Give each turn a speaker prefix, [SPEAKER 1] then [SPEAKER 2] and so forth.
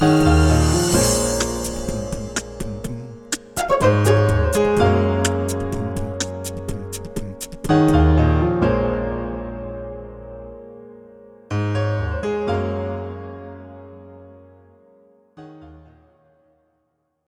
[SPEAKER 1] Bye.